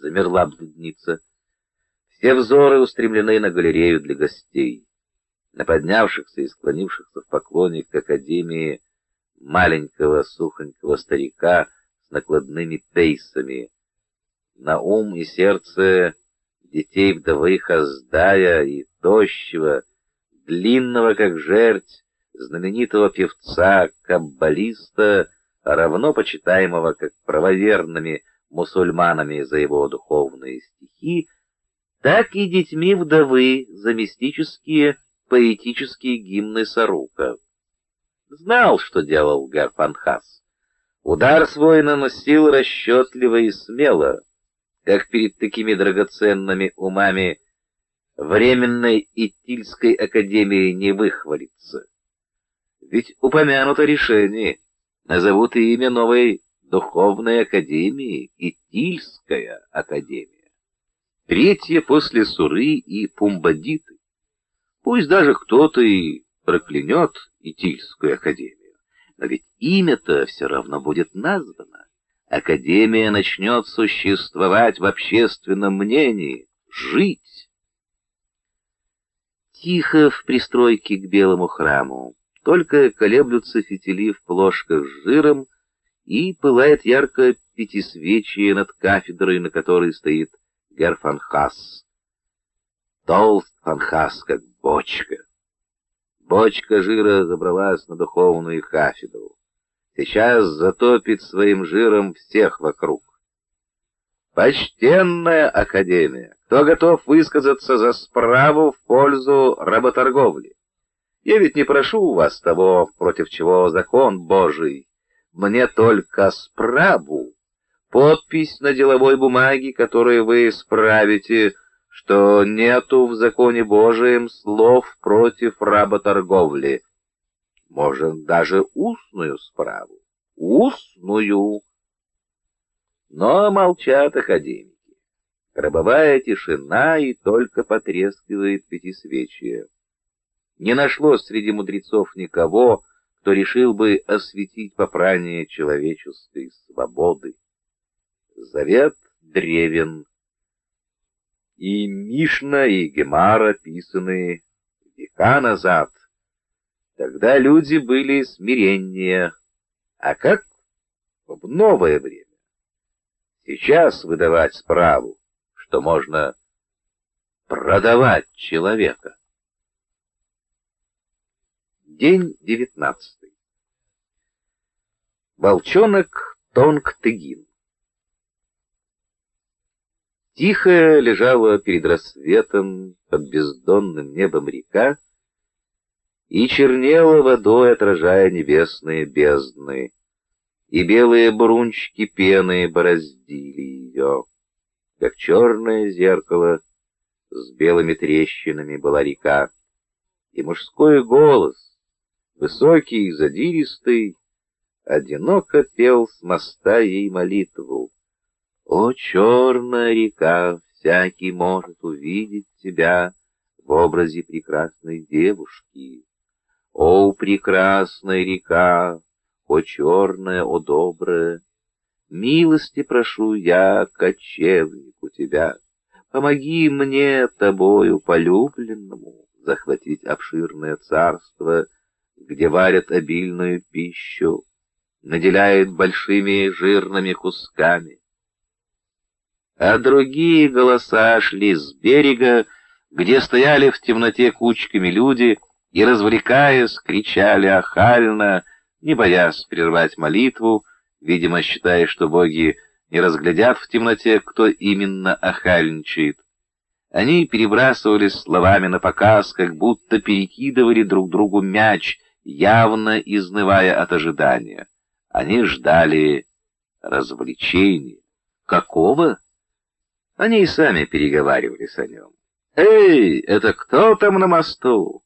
замерла блудница. Все взоры устремлены на галерею для гостей. На поднявшихся и склонившихся в поклоне к Академии маленького сухонького старика с накладными пейсами. На ум и сердце детей вдовы Хаздая и тощего, длинного как жерть, знаменитого певца, каббалиста, равно почитаемого как правоверными мусульманами за его духовные стихи, так и детьми вдовы за мистические поэтические гимны Сарука. Знал, что делал Гарфанхас. Удар свой наносил расчетливо и смело, как перед такими драгоценными умами временной Итильской академии не выхвалится. Ведь упомянуто решение, назовут и имя новой духовной академии, Итильская академия. Третья после Суры и Пумбадиты. Пусть даже кто-то и проклянет Итильскую академию, но ведь имя-то все равно будет названо. Академия начнет существовать в общественном мнении, жить. Тихо в пристройке к белому храму, только колеблются фитили в плошках с жиром, и пылает ярко пятисвечие над кафедрой, на которой стоит Герфанхас. Толст Фанхас, как бочка. Бочка жира забралась на духовную кафедру. Сейчас затопит своим жиром всех вокруг. Почтенная Академия, кто готов высказаться за справу в пользу работорговли? Я ведь не прошу у вас того, против чего закон Божий. Мне только справу, подпись на деловой бумаге, которую вы справите, что нету в законе Божием слов против работорговли. Может, даже устную справу. Устную. Но молчат академики. Гробовая тишина и только потрескивает пятисвечие. Не нашлось среди мудрецов никого, кто решил бы осветить попрание человеческой свободы. Завет древен, и Мишна, и Гемара, писанные века назад. Тогда люди были смиреннее, а как в новое время? Сейчас выдавать справу, что можно продавать человека. День девятнадцатый. Волчонок Тонг-Тыгин. Тихо лежала перед рассветом под бездонным небом река и чернела водой, отражая небесные бездны, и белые брунчики пены бороздили ее. Как черное зеркало с белыми трещинами была река, и мужской голос, высокий и задиристый, одиноко пел с моста ей молитву. О, черная река, всякий может увидеть тебя в образе прекрасной девушки. О, прекрасная река, о, черная, о, добрая, милости прошу я, кочевнику тебя, помоги мне, тобою полюбленному, захватить обширное царство, где варят обильную пищу, наделяют большими жирными кусками а другие голоса шли с берега, где стояли в темноте кучками люди и, развлекаясь, кричали охально, не боясь прервать молитву, видимо, считая, что боги не разглядят в темноте, кто именно охальничает. Они перебрасывались словами на показ, как будто перекидывали друг другу мяч, явно изнывая от ожидания. Они ждали развлечения. Какого? Они и сами переговаривались о нем. «Эй, это кто там на мосту?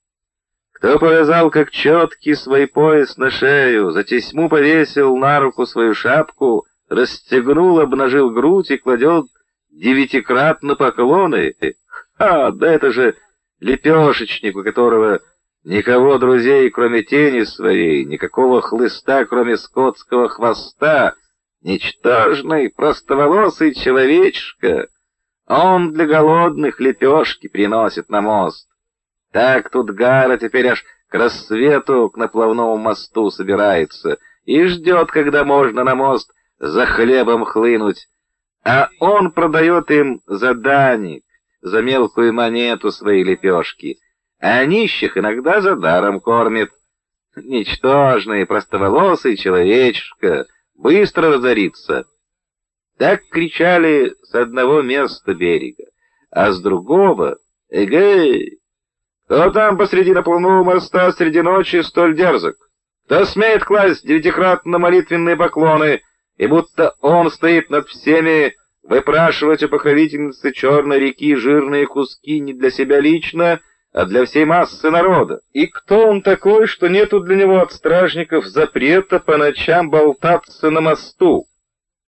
Кто повязал как четкий свой пояс на шею, за тесьму повесил на руку свою шапку, расстегнул, обнажил грудь и кладет девятикратно поклоны? Ха, да это же лепешечник, у которого никого друзей, кроме тени своей, никакого хлыста, кроме скотского хвоста, Ничтожный, простоволосый человечишка. Он для голодных лепешки приносит на мост. Так тут Гара теперь аж к рассвету к наплавному мосту собирается и ждет, когда можно на мост за хлебом хлынуть. А он продает им за даник, за мелкую монету свои лепешки, а нищих иногда за даром кормит. Ничтожный, простоволосый человечишка, быстро разорится. Так кричали с одного места берега, а с другого — эгей! Кто там посреди наплывного моста среди ночи столь дерзок? Кто смеет класть девятикратно молитвенные поклоны, и будто он стоит над всеми, выпрашивать у покровительницы Черной реки жирные куски не для себя лично, а для всей массы народа. И кто он такой, что нету для него от стражников запрета по ночам болтаться на мосту?